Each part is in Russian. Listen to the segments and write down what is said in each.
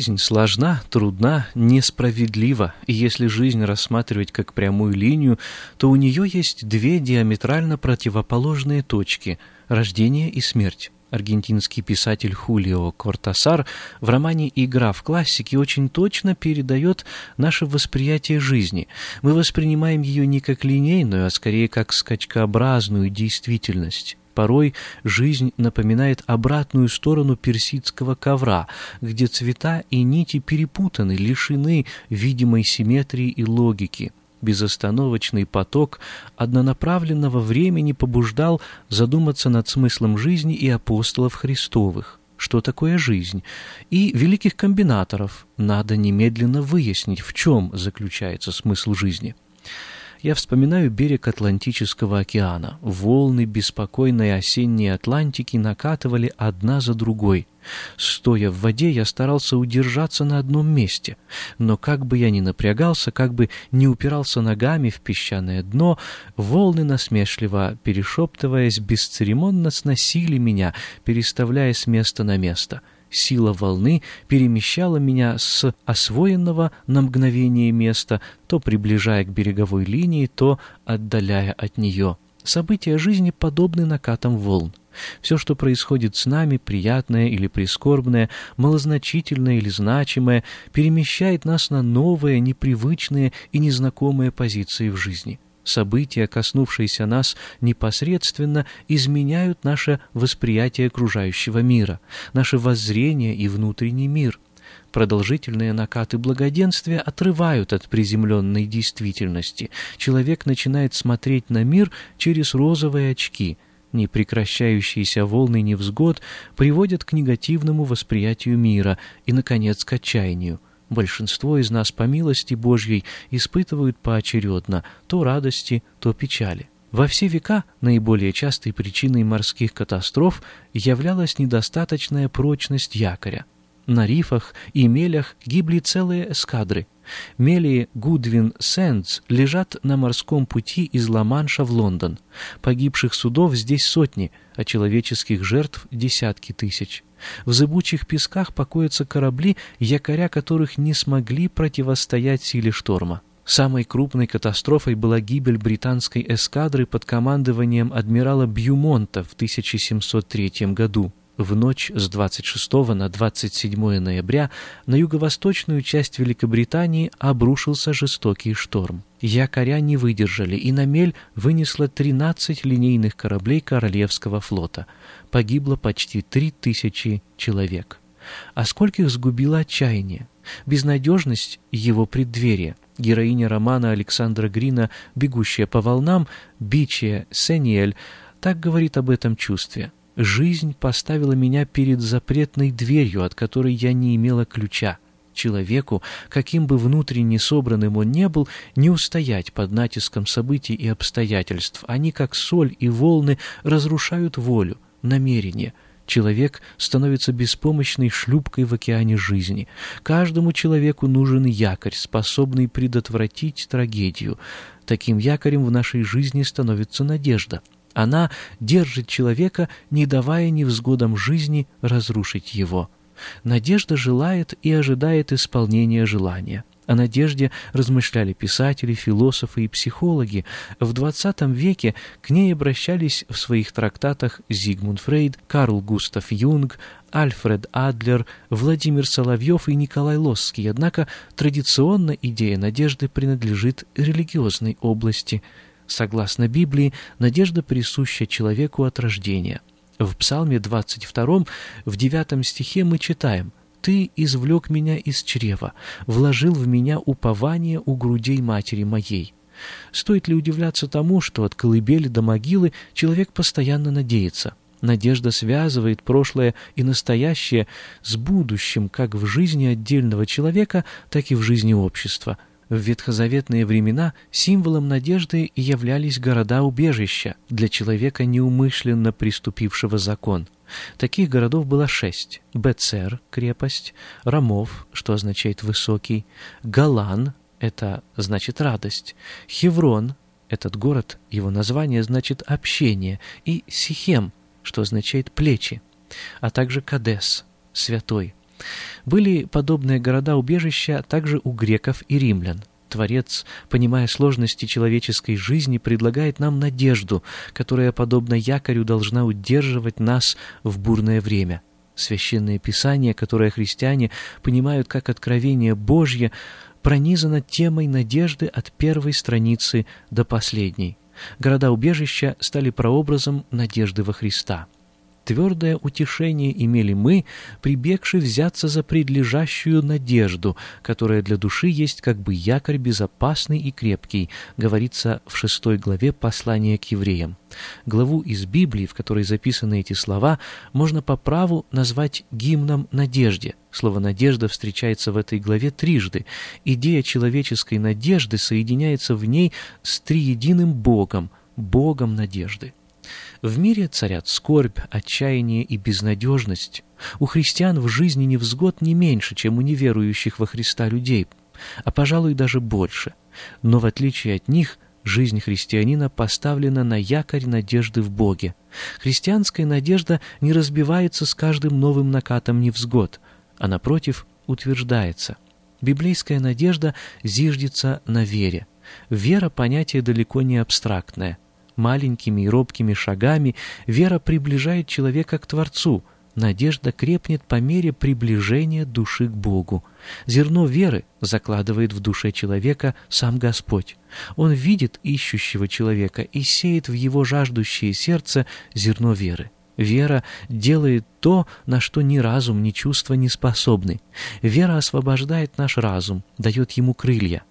Жизнь сложна, трудна, несправедлива, и если жизнь рассматривать как прямую линию, то у нее есть две диаметрально противоположные точки – рождение и смерть. Аргентинский писатель Хулио Кортасар в романе «Игра в классике» очень точно передает наше восприятие жизни. Мы воспринимаем ее не как линейную, а скорее как скачкообразную действительность. Порой жизнь напоминает обратную сторону персидского ковра, где цвета и нити перепутаны, лишены видимой симметрии и логики. Безостановочный поток однонаправленного времени побуждал задуматься над смыслом жизни и апостолов Христовых. Что такое жизнь? И великих комбинаторов надо немедленно выяснить, в чем заключается смысл жизни я вспоминаю берег Атлантического океана. Волны беспокойной осенней Атлантики накатывали одна за другой. Стоя в воде, я старался удержаться на одном месте. Но как бы я ни напрягался, как бы не упирался ногами в песчаное дно, волны, насмешливо перешептываясь, бесцеремонно сносили меня, переставляя с места на место — Сила волны перемещала меня с освоенного на мгновение места, то приближая к береговой линии, то отдаляя от нее. События жизни подобны накатам волн. Все, что происходит с нами, приятное или прискорбное, малозначительное или значимое, перемещает нас на новые, непривычные и незнакомые позиции в жизни. События, коснувшиеся нас непосредственно, изменяют наше восприятие окружающего мира, наше воззрение и внутренний мир. Продолжительные накаты благоденствия отрывают от приземленной действительности. Человек начинает смотреть на мир через розовые очки – Непрекращающиеся волны невзгод приводят к негативному восприятию мира и, наконец, к отчаянию. Большинство из нас, по милости Божьей, испытывают поочередно то радости, то печали. Во все века наиболее частой причиной морских катастроф являлась недостаточная прочность якоря. На рифах и мелях гибли целые эскадры. Мели Гудвин Сэндс лежат на морском пути из Ла-Манша в Лондон. Погибших судов здесь сотни, а человеческих жертв десятки тысяч. В зыбучих песках покоятся корабли, якоря которых не смогли противостоять силе шторма. Самой крупной катастрофой была гибель британской эскадры под командованием адмирала Бьюмонта в 1703 году. В ночь с 26 на 27 ноября на юго-восточную часть Великобритании обрушился жестокий шторм. Якоря не выдержали, и на мель вынесло 13 линейных кораблей Королевского флота. Погибло почти 3000 человек. А скольких сгубило отчаяние, безнадежность его преддверия. Героиня романа Александра Грина «Бегущая по волнам» Бичия Сениэль так говорит об этом чувстве – Жизнь поставила меня перед запретной дверью, от которой я не имела ключа. Человеку, каким бы внутренне собранным он не был, не устоять под натиском событий и обстоятельств. Они, как соль и волны, разрушают волю, намерение. Человек становится беспомощной шлюпкой в океане жизни. Каждому человеку нужен якорь, способный предотвратить трагедию. Таким якорем в нашей жизни становится надежда. Она держит человека, не давая невзгодам жизни разрушить его. Надежда желает и ожидает исполнения желания. О надежде размышляли писатели, философы и психологи. В XX веке к ней обращались в своих трактатах Зигмунд Фрейд, Карл Густав Юнг, Альфред Адлер, Владимир Соловьев и Николай Лосский. Однако традиционно идея надежды принадлежит религиозной области. Согласно Библии, надежда присуща человеку от рождения. В Псалме 22, в 9 стихе мы читаем – ты извлек меня из чрева, вложил в меня упование у грудей матери моей. Стоит ли удивляться тому, что от колыбели до могилы человек постоянно надеется? Надежда связывает прошлое и настоящее с будущим как в жизни отдельного человека, так и в жизни общества – в ветхозаветные времена символом надежды являлись города-убежища для человека, неумышленно приступившего закон. Таких городов было шесть. Бецер — крепость, Рамов, что означает «высокий», Галан — это значит «радость», Хеврон — этот город, его название значит «общение», и Сихем, что означает «плечи», а также Кадес — «святой». Были подобные города-убежища также у греков и римлян. Творец, понимая сложности человеческой жизни, предлагает нам надежду, которая, подобно якорю, должна удерживать нас в бурное время. Священное Писание, которое христиане понимают как откровение Божье, пронизано темой надежды от первой страницы до последней. Города-убежища стали прообразом надежды во Христа. Твердое утешение имели мы, прибегши взяться за предлежащую надежду, которая для души есть как бы якорь безопасный и крепкий, говорится в шестой главе послания к евреям. Главу из Библии, в которой записаны эти слова, можно по праву назвать гимном надежде. Слово «надежда» встречается в этой главе трижды. Идея человеческой надежды соединяется в ней с триединым Богом, Богом надежды. В мире царят скорбь, отчаяние и безнадежность. У христиан в жизни невзгод не меньше, чем у неверующих во Христа людей, а, пожалуй, даже больше. Но в отличие от них, жизнь христианина поставлена на якорь надежды в Боге. Христианская надежда не разбивается с каждым новым накатом невзгод, а, напротив, утверждается. Библейская надежда зиждется на вере. Вера – понятие далеко не абстрактное – маленькими и робкими шагами вера приближает человека к Творцу, надежда крепнет по мере приближения души к Богу. Зерно веры закладывает в душе человека сам Господь. Он видит ищущего человека и сеет в его жаждущее сердце зерно веры. Вера делает то, на что ни разум, ни чувства не способны. Вера освобождает наш разум, дает ему крылья.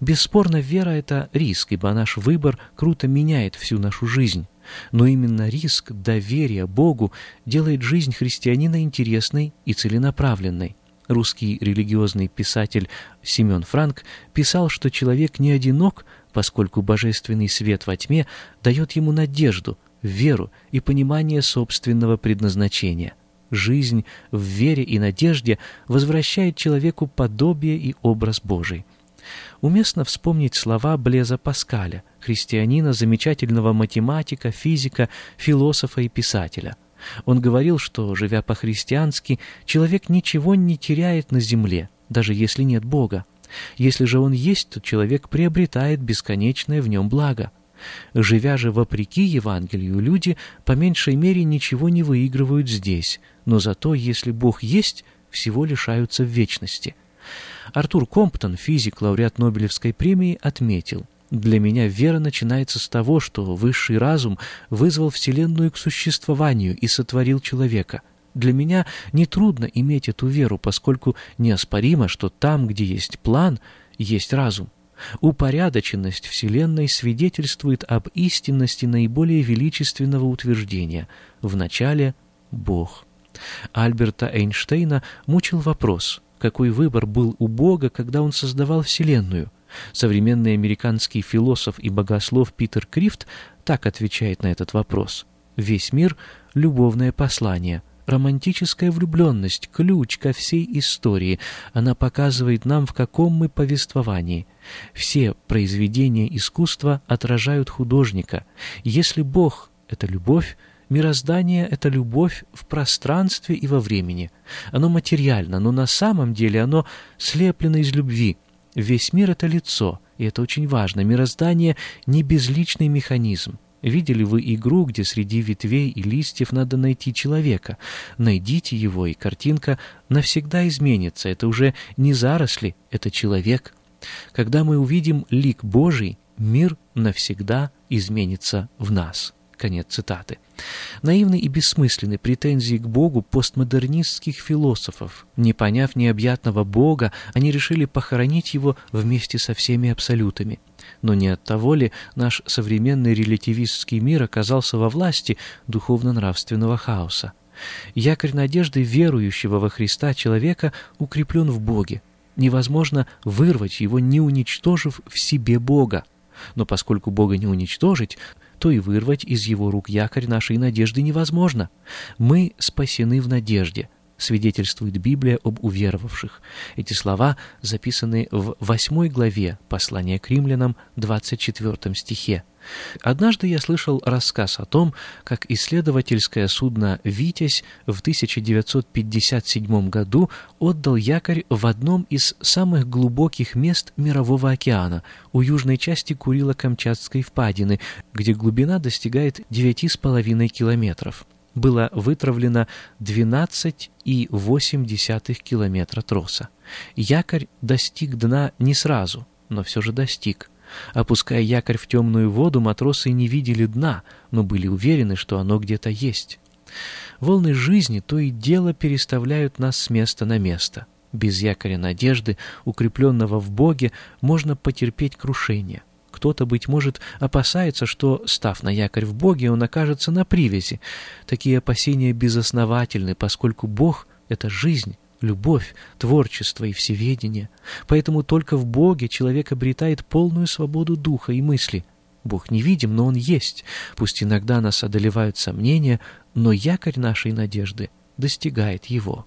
Бесспорно, вера — это риск, ибо наш выбор круто меняет всю нашу жизнь. Но именно риск доверия Богу делает жизнь христианина интересной и целенаправленной. Русский религиозный писатель Семен Франк писал, что человек не одинок, поскольку божественный свет во тьме дает ему надежду, веру и понимание собственного предназначения. Жизнь в вере и надежде возвращает человеку подобие и образ Божий. Уместно вспомнить слова Блеза Паскаля, христианина, замечательного математика, физика, философа и писателя. Он говорил, что, живя по-христиански, человек ничего не теряет на земле, даже если нет Бога. Если же он есть, то человек приобретает бесконечное в нем благо. Живя же вопреки Евангелию, люди по меньшей мере ничего не выигрывают здесь, но зато, если Бог есть, всего лишаются в вечности – Артур Комптон, физик, лауреат Нобелевской премии, отметил, «Для меня вера начинается с того, что высший разум вызвал Вселенную к существованию и сотворил человека». Для меня нетрудно иметь эту веру, поскольку неоспоримо, что там, где есть план, есть разум. Упорядоченность Вселенной свидетельствует об истинности наиболее величественного утверждения «в начале Бог». Альберта Эйнштейна мучил вопрос, какой выбор был у Бога, когда он создавал Вселенную. Современный американский философ и богослов Питер Крифт так отвечает на этот вопрос. Весь мир — любовное послание, романтическая влюбленность, ключ ко всей истории. Она показывает нам, в каком мы повествовании. Все произведения искусства отражают художника. Если Бог — это любовь, Мироздание — это любовь в пространстве и во времени. Оно материально, но на самом деле оно слеплено из любви. Весь мир — это лицо, и это очень важно. Мироздание — не безличный механизм. Видели вы игру, где среди ветвей и листьев надо найти человека? Найдите его, и картинка навсегда изменится. Это уже не заросли, это человек. Когда мы увидим лик Божий, мир навсегда изменится в нас. Конец цитаты. Наивны и бессмысленны претензии к Богу постмодернистских философов. Не поняв необъятного Бога, они решили похоронить его вместе со всеми абсолютами. Но не от того ли наш современный релятивистский мир оказался во власти духовно-нравственного хаоса? Якорь надежды верующего во Христа человека укреплен в Боге. Невозможно вырвать его, не уничтожив в себе Бога. Но поскольку Бога не уничтожить, то и вырвать из его рук якорь нашей надежды невозможно. Мы спасены в надежде, свидетельствует Библия об уверовавших. Эти слова записаны в 8 главе послания к римлянам, 24 стихе. Однажды я слышал рассказ о том, как исследовательское судно «Витязь» в 1957 году отдал якорь в одном из самых глубоких мест Мирового океана, у южной части Курило-Камчатской впадины, где глубина достигает 9,5 километров. Было вытравлено 12,8 километра троса. Якорь достиг дна не сразу, но все же достиг – Опуская якорь в темную воду, матросы не видели дна, но были уверены, что оно где-то есть. Волны жизни то и дело переставляют нас с места на место. Без якоря надежды, укрепленного в Боге, можно потерпеть крушение. Кто-то, быть может, опасается, что, став на якорь в Боге, он окажется на привязи. Такие опасения безосновательны, поскольку Бог — это жизнь, любовь, творчество и всеведение. Поэтому только в Боге человек обретает полную свободу духа и мысли. Бог не видим, но Он есть. Пусть иногда нас одолевают сомнения, но якорь нашей надежды достигает Его.